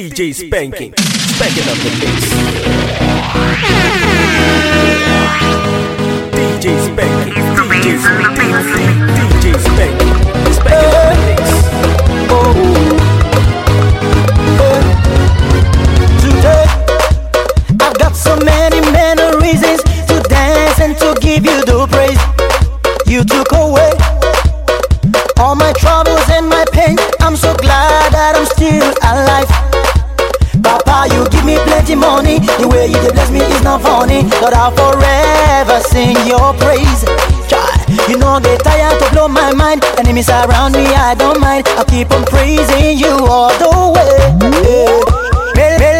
DJ Spanking, spanking up the mix. DJ Spanking, DJ Spanking, DJ Spanking, spanking up the mix. Oh, oh. oh. Today, I've got so many, many reasons to dance and to give you the praise. You took away. The way you did bless me is not funny. Lord, I'll forever sing your praise. You know they tired to blow my mind. Enemies around me, I don't mind. I'll keep on praising you all the way. Yeah.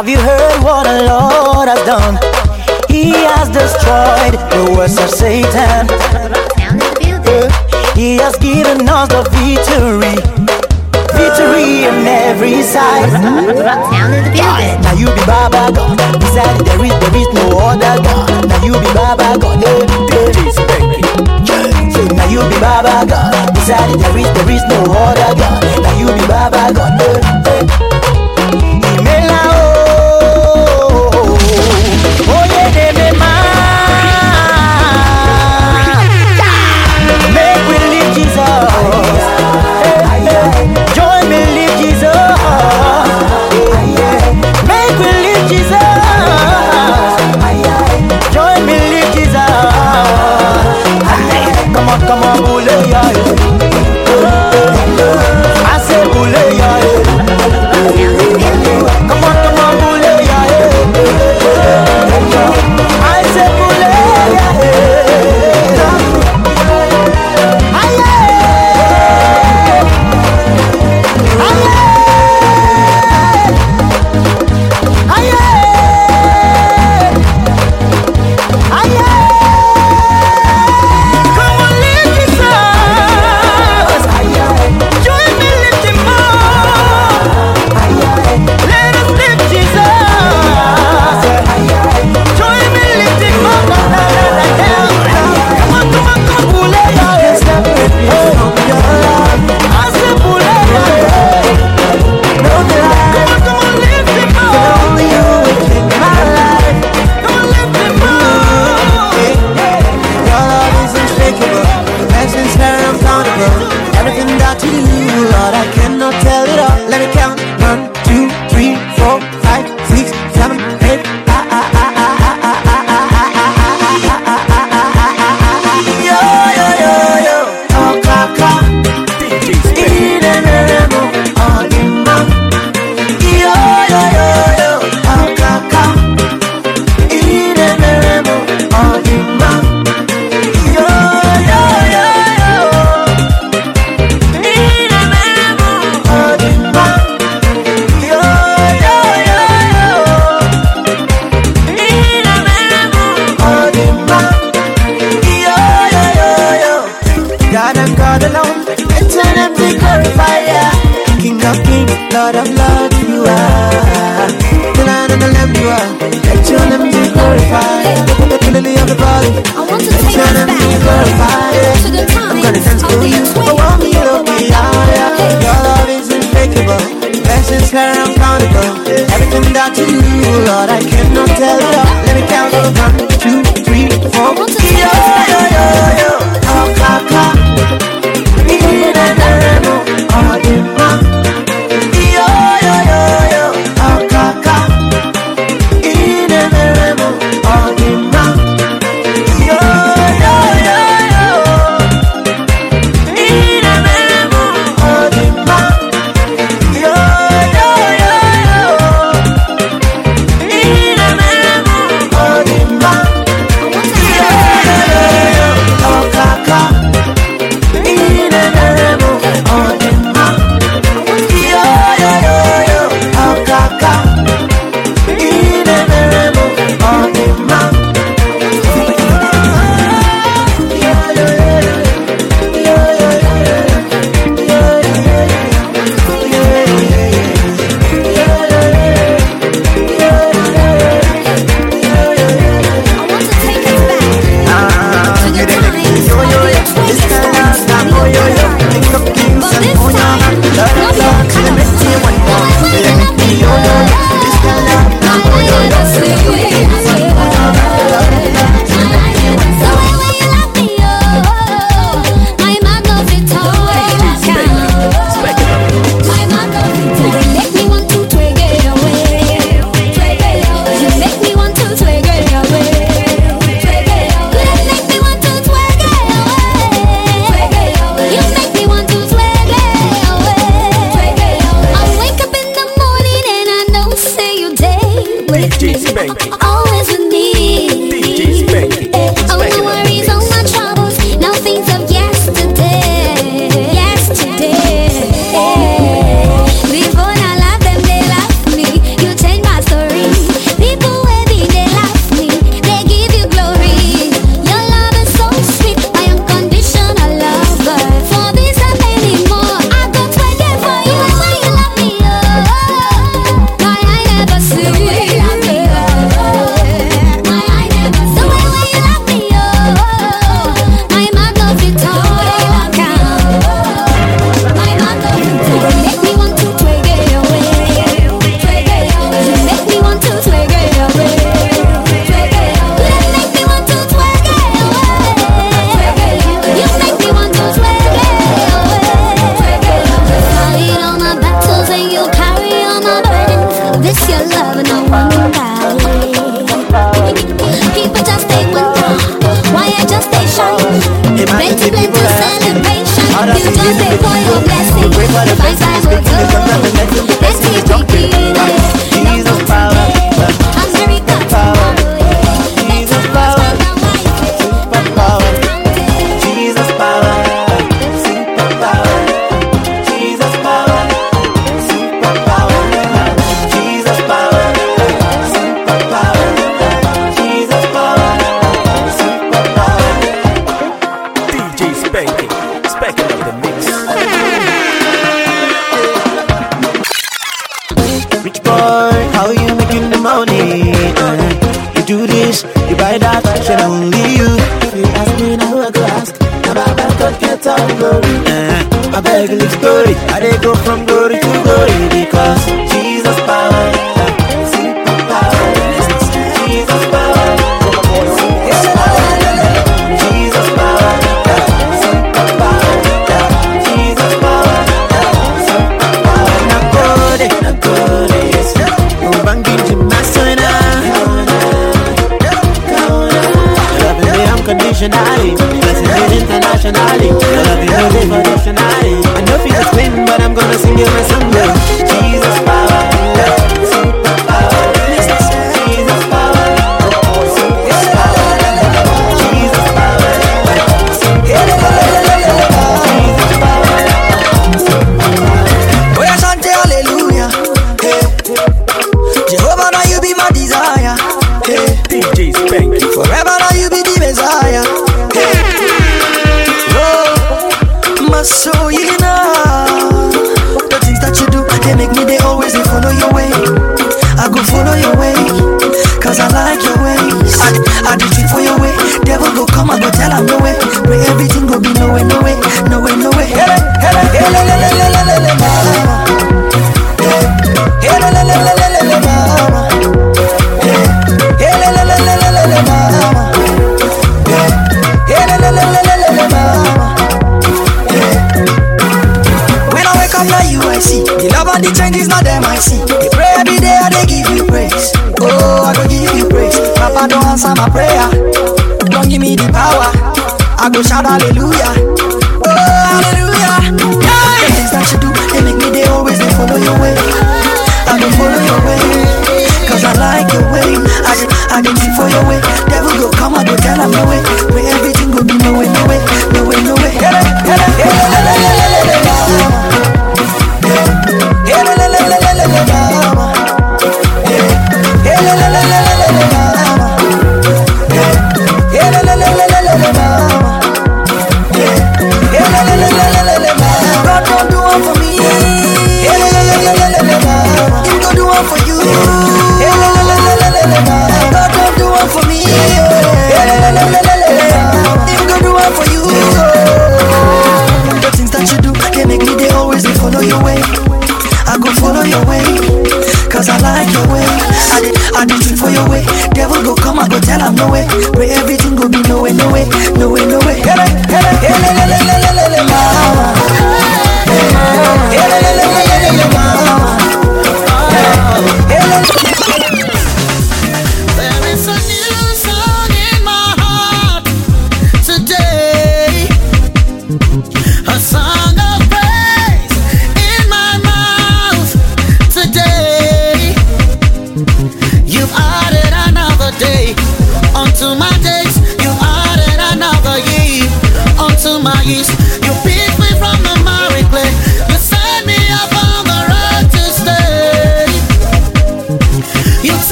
Have you heard what the Lord has done? He has destroyed the works of Satan. He has given us the victory. Victory on every side. Now you be Baba God. Beside there is there is no other God. Now you be Baba God. There is Now you be Baba God. Beside there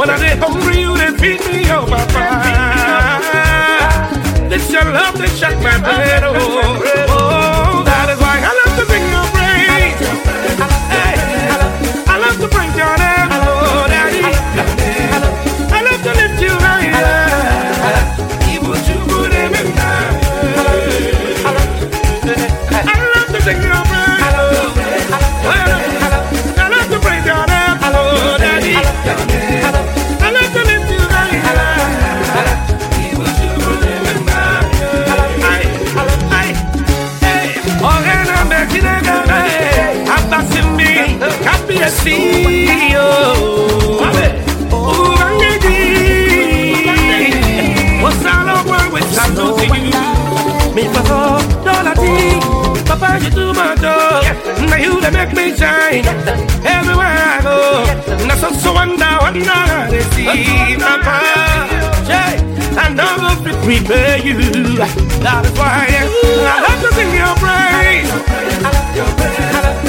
When I get hungry, you then feed me, oh my Papa. This your love that shut my bread, oh. like you do my job. Now you that make me shine everywhere I go. Now so so wonder wonder they see my power. Yeah. I know to prepare you. That is why I love to sing your praise.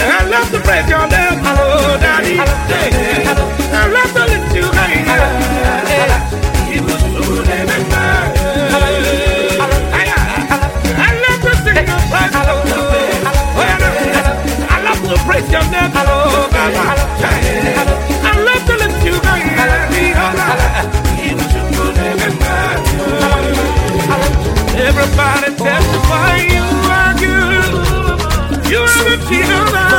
I love to praise your name, hello, daddy. I love to lift you high. I love to lift you higher. Everybody testify, you are good. You are the Jesus.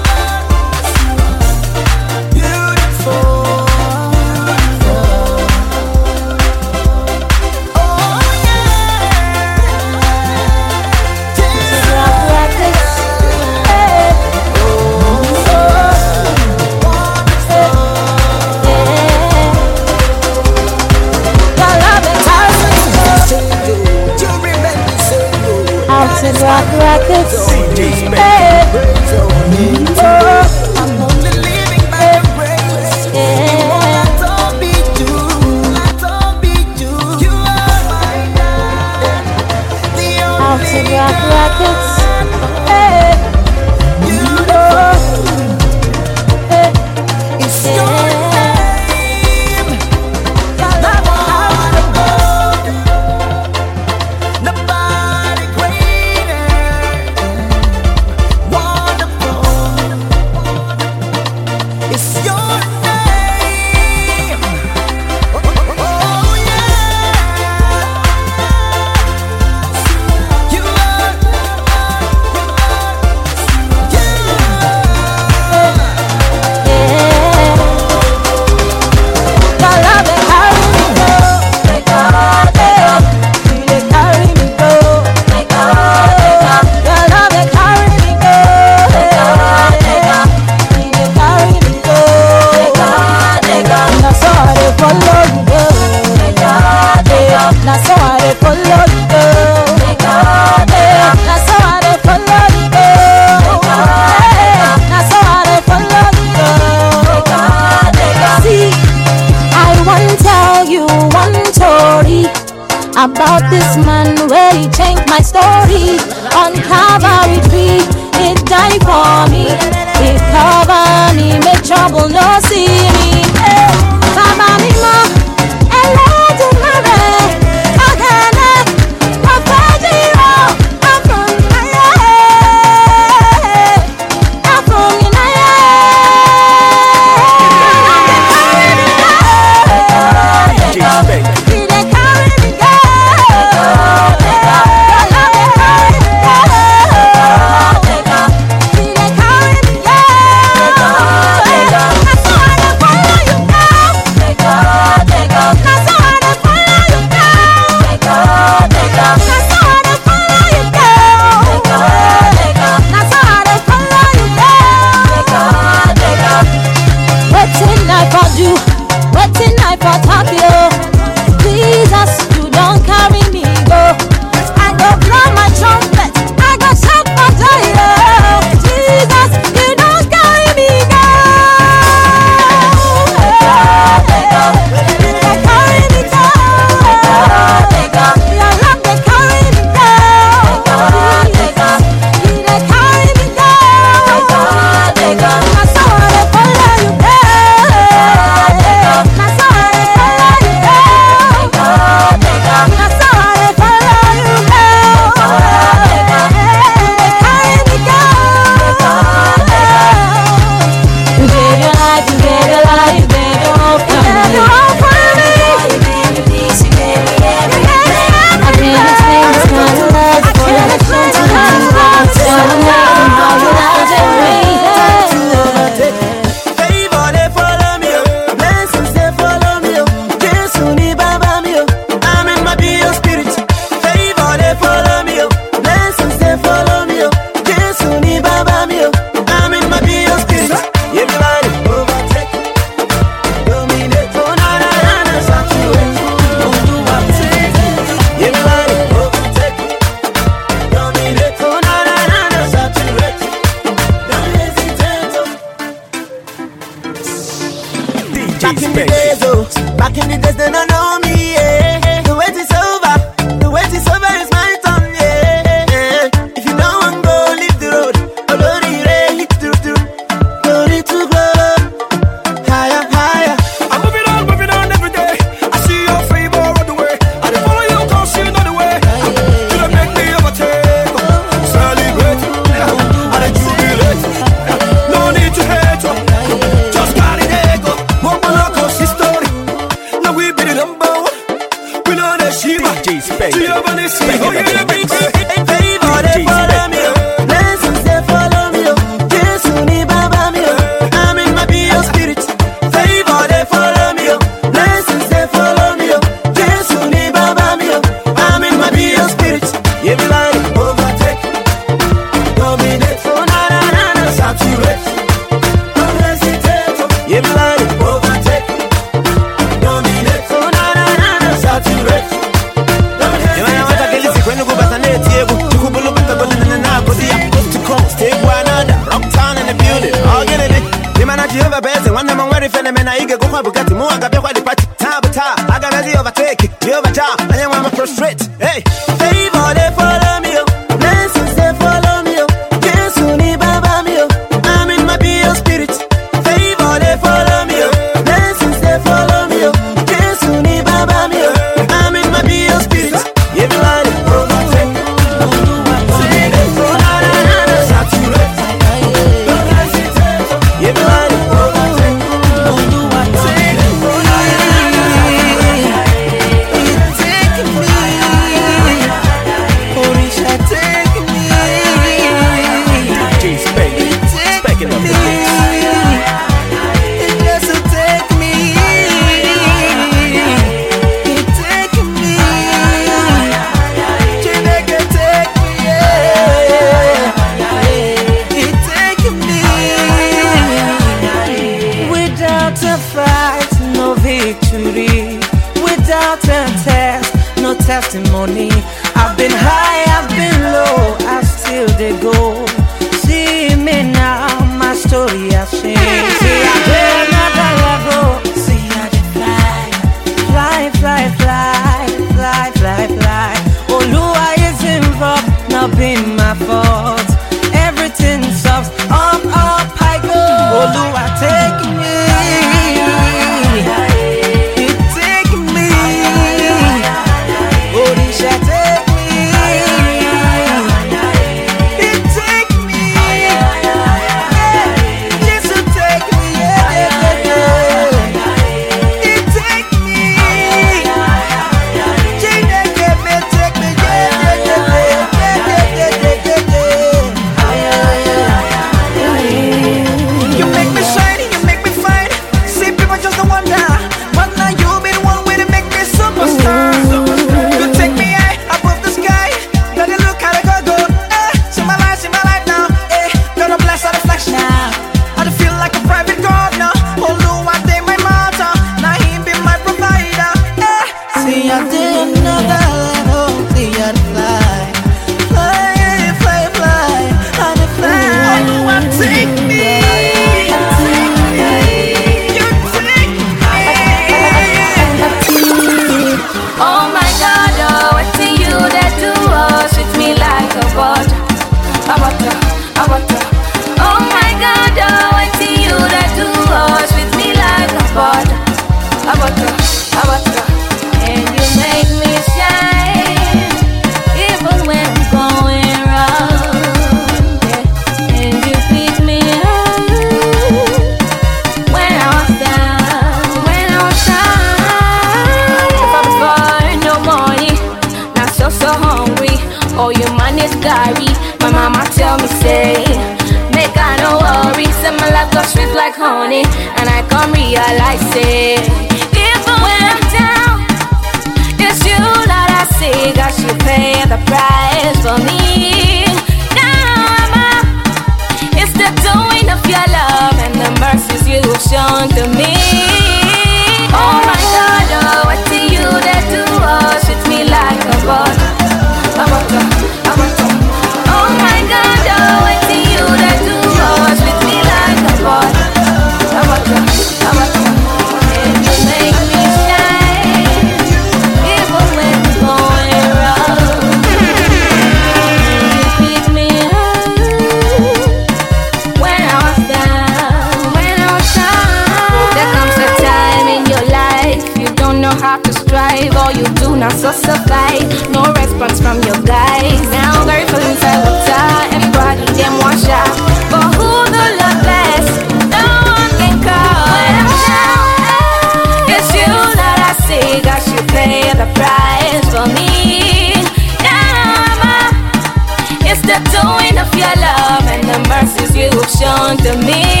passion to me.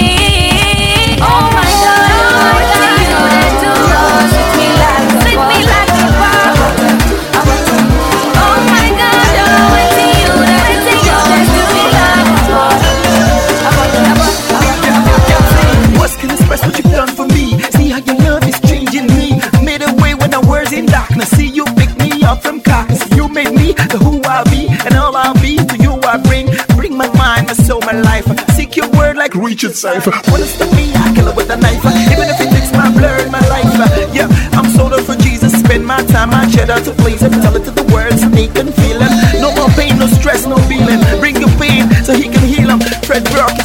like reach itself. Wanna stop me? I kill her with a knife. Even if it takes my blurred my life. Yeah, I'm sold out for Jesus. Spend my time, I shed out to please him. Tell it to the world, so feeling. feel him. No more pain, no stress, no feeling. Bring your pain so he can heal him. Fred Brock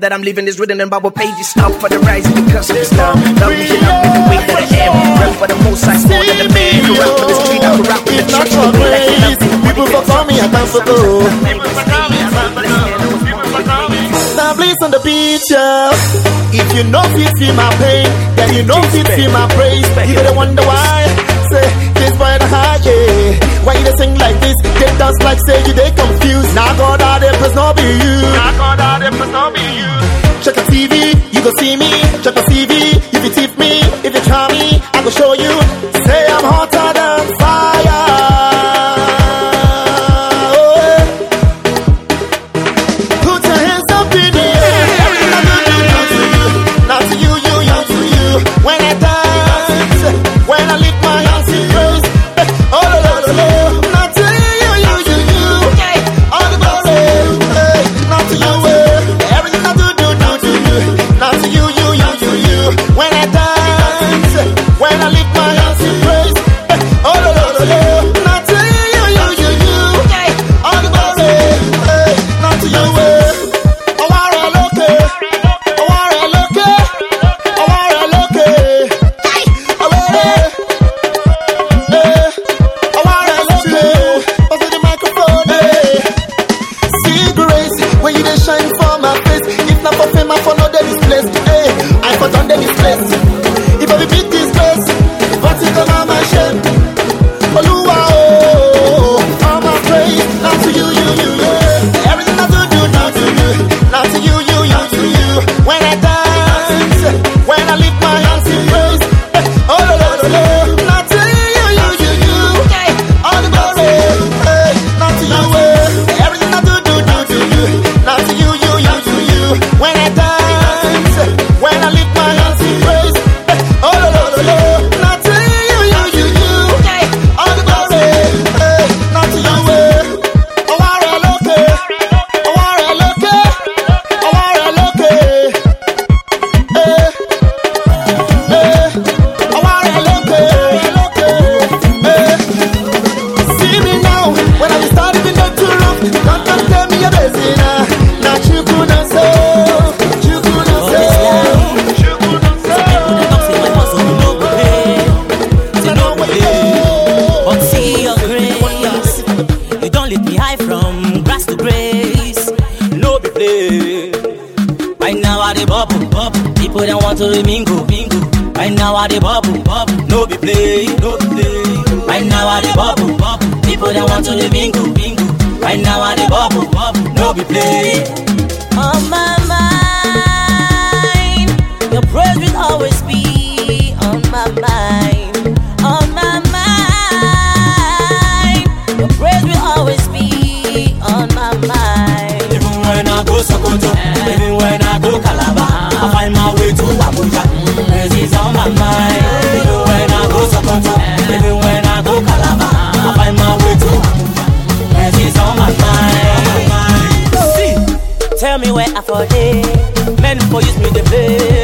life that I'm living is written in Bible pages. Up for the rise because of Islam. Love me, you know, we wait for the air. Run for the most I more than the man. You run for the street, I rap with the church. People for call me a danceable. People for call me a danceable. Now blaze on the picture. If you know fit see my pain, then you know fit see my praise. You better wonder why. Say this boy the high, yeah. Why you they sing like this? Get us like say you they confused. Now God, I they praise no be you. You go see me, check the CV. If you tip me, if you try me, I go show you. Say I'm hotter. Day. Men for use me the blame.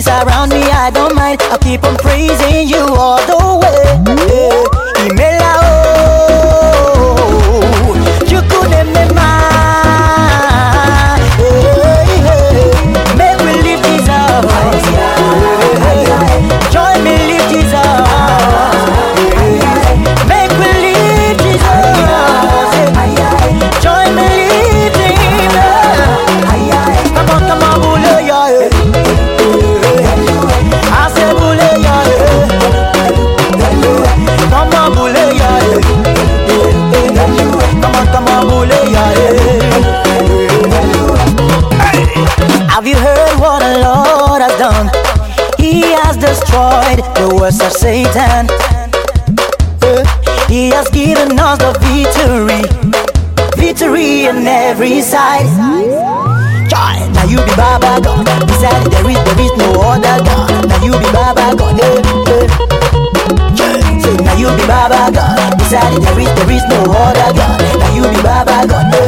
enemies around me, I don't mind. I keep on praising you all the way. words of Satan. He has given us the victory, victory on every side. Joy, now you be Baba God. Beside there is there is no other God. Now you be Baba God. Yeah, yeah. yeah. So now you be Baba God. Beside there is there is no other God. Now you be Baba God. Eh.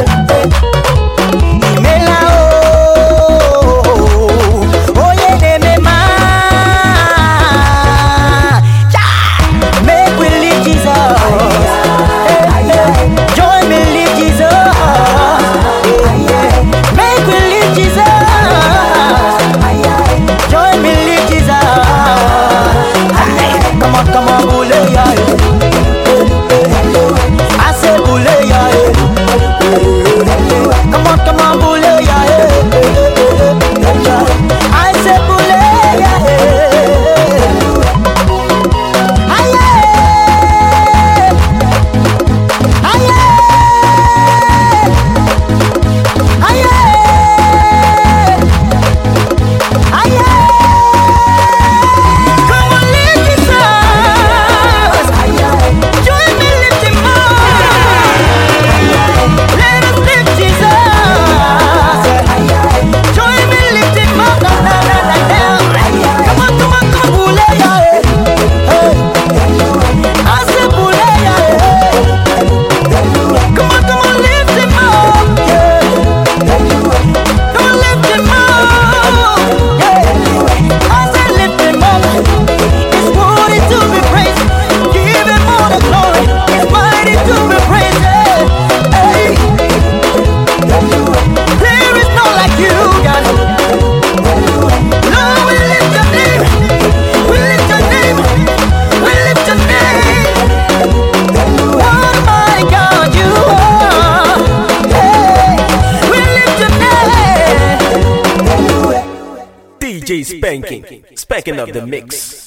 Of the mix.